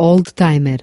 old-timer